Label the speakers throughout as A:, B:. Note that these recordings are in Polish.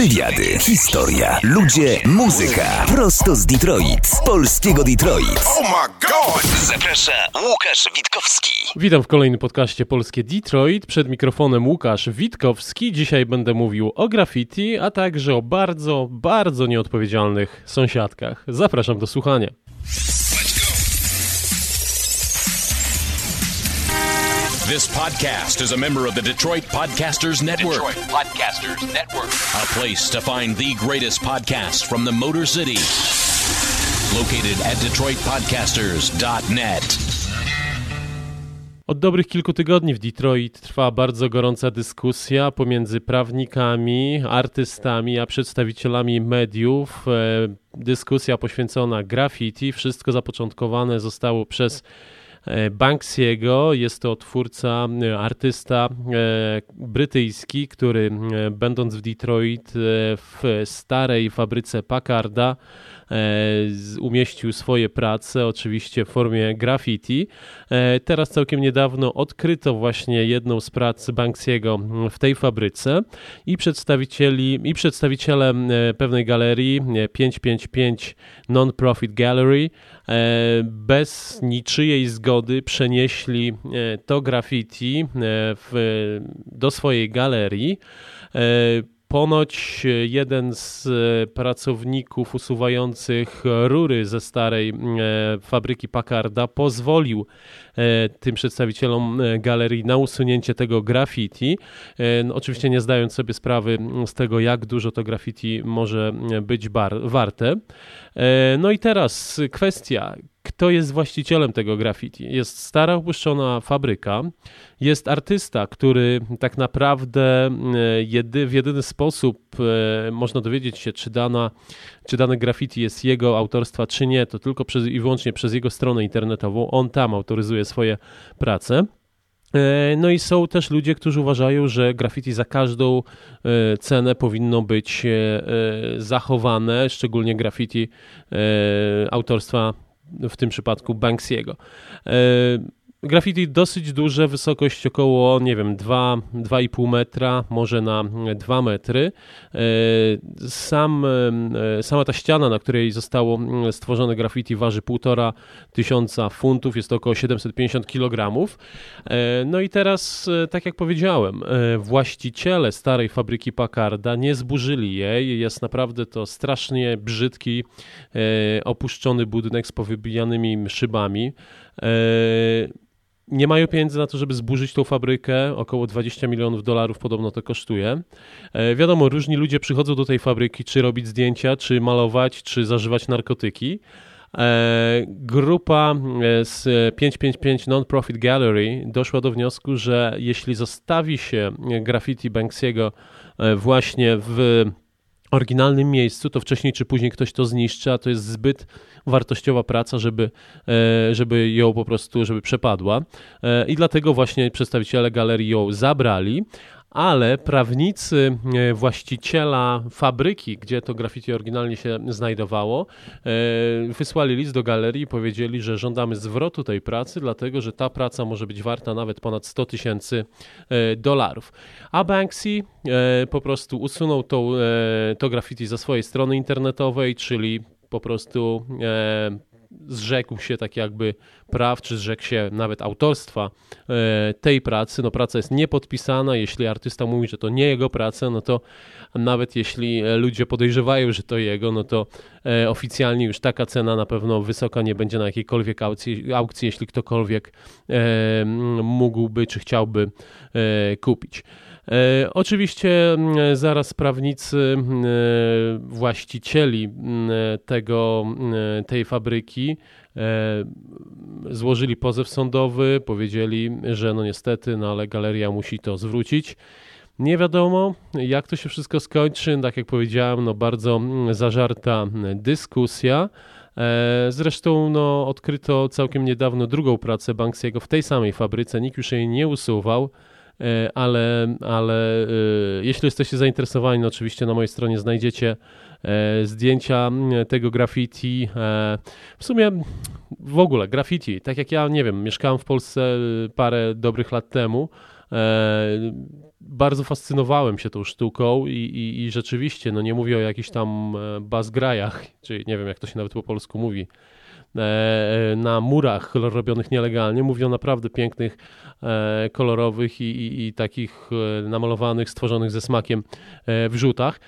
A: Wywiady, historia, ludzie, muzyka. Prosto z Detroit. Z polskiego Detroit.
B: Oh my god!
A: Zaprasza Łukasz Witkowski.
C: Witam w kolejnym podcaście Polskie Detroit. Przed mikrofonem Łukasz Witkowski. Dzisiaj będę mówił o graffiti, a także o bardzo, bardzo nieodpowiedzialnych sąsiadkach. Zapraszam do słuchania.
D: This podcast is a member of the Detroit Podcasters Network.
E: Detroit Podcasters Network.
D: A place to find the greatest podcasts from the Motor City. Located at DetroitPodcasters.net.
C: Od dobrych kilku tygodni w Detroit trwa bardzo gorąca dyskusja pomiędzy prawnikami, artystami, a przedstawicielami mediów. E, Dyskusja poświęcona graffiti. Wszystko zapoczątkowane zostało przez Banksiego. Jest to twórca, e, artysta e, brytyjski, który e, będąc w Detroit e, w starej fabryce Packarda e, umieścił swoje prace, oczywiście w formie graffiti. E, Teraz całkiem niedawno odkryto właśnie jedną z prac Banksiego w tej fabryce i przedstawicieli i przedstawiciele e, pewnej galerii e, 555 Non-Profit Gallery e, bez niczyjej zgody przenieśli e, to graffiti e, w, do swojej galerii. Ponoć e, jeden z e, pracowników usuwających rury ze starej e, fabryki Packarda pozwolił tym przedstawicielom galerii na usunięcie tego graffiti. No, Oczywiście nie zdając sobie sprawy z tego, jak dużo to graffiti może być bar- warte. No i teraz kwestia, kto jest właścicielem tego graffiti? Jest stara opuszczona fabryka, jest artysta, który tak naprawdę e, jedy, w jedyny sposób e, można dowiedzieć się, czy, dana, czy dane graffiti jest jego autorstwa, czy nie, to tylko przez, i wyłącznie przez jego stronę internetową. On tam autoryzuje swoje prace. E, No i są też ludzie, którzy uważają, że graffiti za każdą cenę powinno być zachowane, szczególnie graffiti autorstwa w tym przypadku Banksiego. Graffiti dosyć duże, wysokość około, nie wiem, 2, 2,5 metra, może na 2 metry. E, Sam, e, sama ta ściana, na której zostało stworzone graffiti, waży 1,5 tysiąca funtów, jest to około 750 kg. E, No i teraz, tak jak powiedziałem, właściciele starej fabryki Packarda nie zburzyli jej. Jest naprawdę to strasznie brzydki, opuszczony budynek z powybijanymi szybami. Nie mają pieniędzy na to, żeby zburzyć tą fabrykę. Około 20 milionów dolarów podobno to kosztuje. E, Wiadomo, różni ludzie przychodzą do tej fabryki, czy robić zdjęcia, czy malować, czy zażywać narkotyki. E, Grupa e, z 555 Non-Profit Gallery doszła do wniosku, że jeśli zostawi się graffiti Banksiego właśnie w oryginalnym miejscu, to wcześniej czy później ktoś to zniszczy, a to jest zbyt wartościowa praca, żeby, e, żeby ją po prostu, żeby przepadła. E, I dlatego właśnie przedstawiciele galerii ją zabrali, ale prawnicy e, właściciela fabryki, gdzie to graffiti oryginalnie się znajdowało, e, wysłali list do galerii i powiedzieli, że żądamy zwrotu tej pracy, dlatego że ta praca może być warta nawet ponad 100 tysięcy e, dolarów. A Banksy po prostu usunął e, to graffiti ze swojej strony internetowej, czyli po prostu zrzekł się tak jakby praw, czy zrzekł się nawet autorstwa e, tej pracy. No praca jest niepodpisana, jeśli artysta mówi, że to nie jego praca, no to nawet jeśli ludzie podejrzewają, że to jego, no to e, oficjalnie już taka cena na pewno wysoka nie będzie na jakiejkolwiek aukcji, aukcji jeśli ktokolwiek e, mógłby, czy chciałby kupić. E, Oczywiście zaraz prawnicy m, właścicieli tego, tej fabryki e, złożyli pozew sądowy, powiedzieli, że no niestety, no ale galeria musi to zwrócić. Nie wiadomo, jak to się wszystko skończy. Tak jak powiedziałem, no bardzo zażarta dyskusja. E, Zresztą no, odkryto całkiem niedawno drugą pracę Banksiego w tej samej fabryce. Nikt już jej nie usuwał. E, ale, ale e, jeśli jesteście zainteresowani, no oczywiście na mojej stronie znajdziecie e, zdjęcia tego graffiti. W sumie w ogóle graffiti, tak jak ja, nie wiem, mieszkałem w Polsce parę dobrych lat temu, bardzo fascynowałem się tą sztuką i, i, i rzeczywiście, no nie mówię o jakichś tam bazgrajach, czy nie wiem jak to się nawet po polsku mówi, na murach robionych nielegalnie. Mówię o naprawdę pięknych, e, kolorowych i, i, i takich e, namalowanych, stworzonych ze smakiem wrzutach.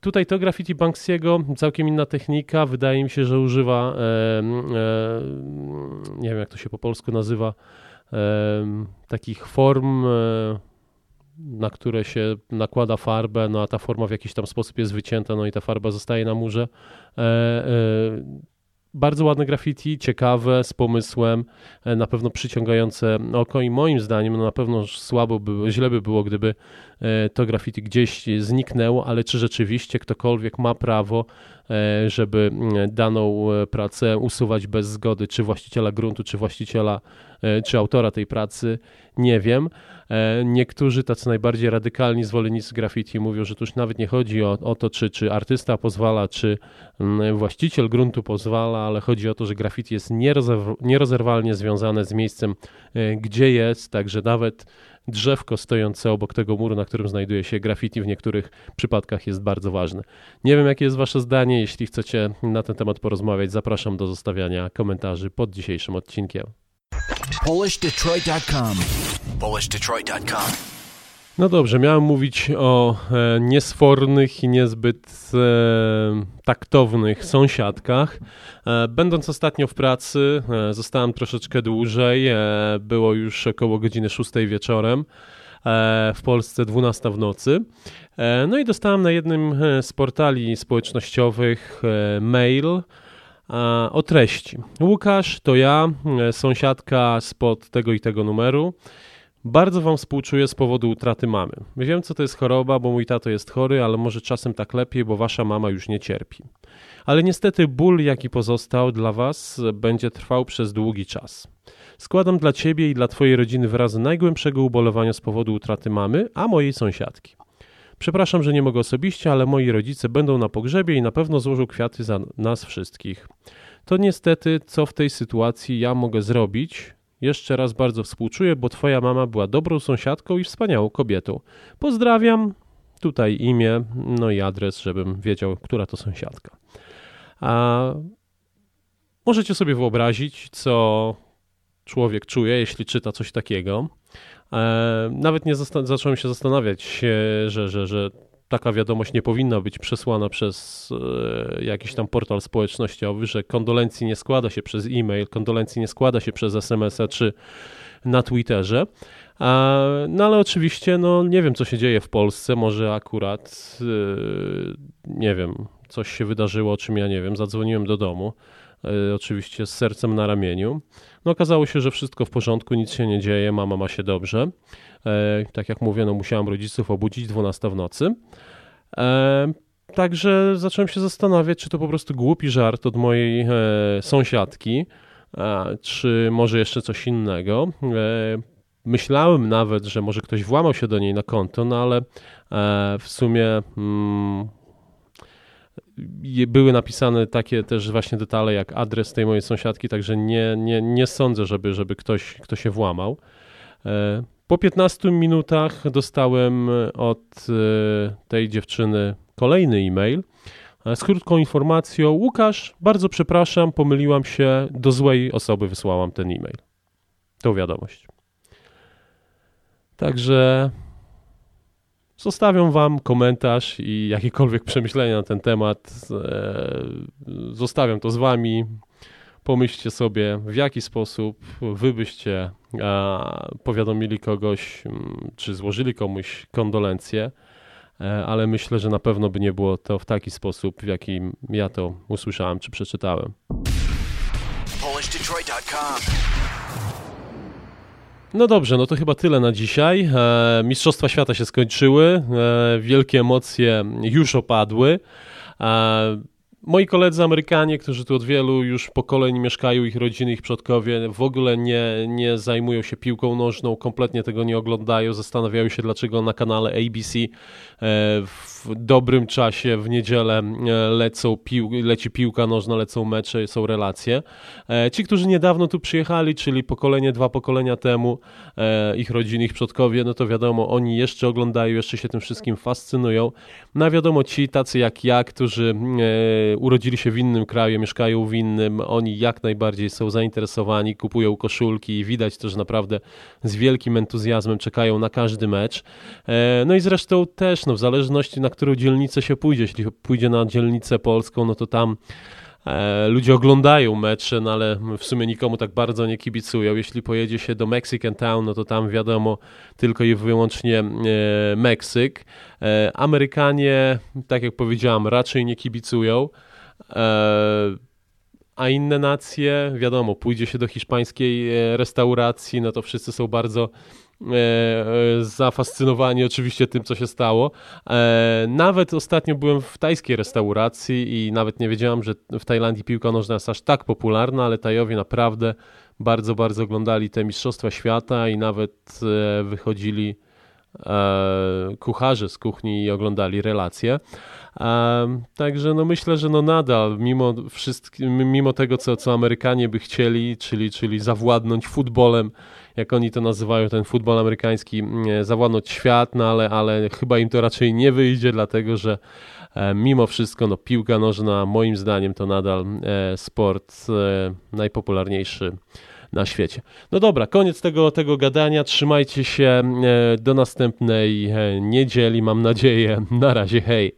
C: Tutaj to graffiti Banksiego, całkiem inna technika. Wydaje mi się, że używa, nie wiem jak to się po polsku nazywa, takich form na które się nakłada farbę, no a ta forma w jakiś tam sposób jest wycięta, no i ta farba zostaje na murze bardzo ładne graffiti, ciekawe, z pomysłem, e, na pewno przyciągające oko i moim zdaniem no na pewno słabo by, źle by było, gdyby to graffiti gdzieś zniknęło, ale czy rzeczywiście ktokolwiek ma prawo, e, żeby daną pracę usuwać bez zgody czy właściciela gruntu, czy właściciela, czy autora tej pracy, nie wiem. E, niektórzy tacy najbardziej radykalni zwolennicy graffiti mówią, że tu już nawet nie chodzi o, o to, czy, czy artysta pozwala, czy właściciel gruntu pozwala, ale chodzi o to, że graffiti jest nierozerwalnie związane z miejscem, e, gdzie jest, także nawet drzewko stojące obok tego muru, na którym znajduje się graffiti w niektórych przypadkach jest bardzo ważne. Nie wiem, jakie jest Wasze zdanie. Jeśli chcecie na ten temat porozmawiać, zapraszam do zostawiania komentarzy pod dzisiejszym odcinkiem. PolishDetroit.com PolishDetroit.com No dobrze, miałem mówić o e, niesfornych i niezbyt e, taktownych sąsiadkach. E, będąc ostatnio w pracy, e, zostałem troszeczkę dłużej, e, było już około godziny 6 wieczorem e, w Polsce 12 w nocy. No i dostałem na jednym z portali społecznościowych mail, o treści. Łukasz, to ja, sąsiadka spod tego i tego numeru. Bardzo Wam współczuję z powodu utraty mamy. Wiem, co to jest choroba, bo mój tato jest chory, ale może czasem tak lepiej, bo Wasza mama już nie cierpi. Ale niestety ból, jaki pozostał dla Was, będzie trwał przez długi czas. Składam dla Ciebie i dla Twojej rodziny wyrazy najgłębszego ubolewania z powodu utraty mamy, a mojej sąsiadki. Przepraszam, że nie mogę osobiście, ale moi rodzice będą na pogrzebie i na pewno złożą kwiaty za nas wszystkich. To niestety, co w tej sytuacji ja mogę zrobić. Jeszcze raz bardzo współczuję, bo twoja mama była dobrą sąsiadką i wspaniałą kobietą. Pozdrawiam. Tutaj imię, no i adres, żebym wiedział, która to sąsiadka. A możecie sobie wyobrazić, co człowiek czuje, jeśli czyta coś takiego. E, nawet nie zacząłem się zastanawiać, że, że, że taka wiadomość nie powinna być przesłana przez e, jakiś tam portal społecznościowy, że kondolencji nie składa się przez e-mail, kondolencji nie składa się przez SMS-a czy na Twitterze. No ale oczywiście, no nie wiem, co się dzieje w Polsce. Może akurat, e, nie wiem, coś się wydarzyło, o czym ja nie wiem. Zadzwoniłem do domu, oczywiście z sercem na ramieniu. No okazało się, że wszystko w porządku, nic się nie dzieje, mama ma się dobrze. E, tak jak mówię, no musiałam rodziców obudzić 12 w nocy. E, także zacząłem się zastanawiać, czy to po prostu głupi żart od mojej e, sąsiadki, czy może jeszcze coś innego. Myślałem nawet, że może ktoś włamał się do niej na konto, no ale w sumie mm, były napisane takie też właśnie detale jak adres tej mojej sąsiadki, także nie, nie, nie sądzę, żeby, żeby ktoś, kto się włamał. E, po 15 minutach dostałem od e, tej dziewczyny kolejny e-mail e, z krótką informacją: Łukasz, bardzo przepraszam, pomyliłam się, do złej osoby wysłałam ten e-mail. To wiadomość. Także Zostawiam Wam komentarz i jakiekolwiek przemyślenia na ten temat. E, zostawiam to z Wami. Pomyślcie sobie, w jaki sposób Wy byście powiadomili kogoś, czy złożyli komuś kondolencje, e, ale myślę, że na pewno by nie było to w taki sposób, w jakim ja to usłyszałem czy przeczytałem. No dobrze, no to chyba tyle na dzisiaj. E, Mistrzostwa Świata się skończyły, e, wielkie emocje już opadły. E, Moi koledzy Amerykanie, którzy tu od wielu już pokoleń mieszkają, ich rodziny, ich przodkowie, w ogóle nie, nie zajmują się piłką nożną, kompletnie tego nie oglądają, zastanawiają się, dlaczego na kanale ABC e, w dobrym czasie w niedzielę e, lecą pił, leci piłka nożna, lecą mecze, są relacje. E, ci, którzy niedawno tu przyjechali, czyli pokolenie, dwa pokolenia temu, ich rodziny, ich przodkowie, no to wiadomo, oni jeszcze oglądają, jeszcze się tym wszystkim fascynują. No wiadomo, ci tacy jak ja, którzy urodzili się w innym kraju, mieszkają w innym, oni jak najbardziej są zainteresowani, kupują koszulki i widać to, że naprawdę z wielkim entuzjazmem czekają na każdy mecz. E, no i zresztą też, no w zależności na którą dzielnicę się pójdzie, jeśli pójdzie na dzielnicę polską, no to tam ludzie oglądają mecze, no ale w sumie nikomu tak bardzo nie kibicują. Jeśli pojedzie się do Mexican Town, no to tam wiadomo tylko i wyłącznie e, Meksyk. Amerykanie, tak jak powiedziałem, raczej nie kibicują. E, a inne nacje, wiadomo, pójdzie się do hiszpańskiej e, restauracji, no to wszyscy są bardzo e, zafascynowani oczywiście tym, co się stało. Nawet ostatnio byłem w tajskiej restauracji i nawet nie wiedziałem, że w Tajlandii piłka nożna jest aż tak popularna, ale Tajowie naprawdę bardzo, bardzo oglądali te Mistrzostwa Świata i nawet wychodzili kucharze z kuchni i oglądali relacje. Także no myślę, że no nadal, mimo, mimo tego, co, co Amerykanie by chcieli, czyli, czyli zawładnąć futbolem, jak oni to nazywają, ten futbol amerykański, mm, zawładnąć świat, no ale, ale chyba im to raczej nie wyjdzie, dlatego że e, mimo wszystko no, piłka nożna moim zdaniem to nadal e, sport e, najpopularniejszy na świecie. No dobra, koniec tego, tego gadania. Trzymajcie się do następnej niedzieli, mam nadzieję. Na razie, hej.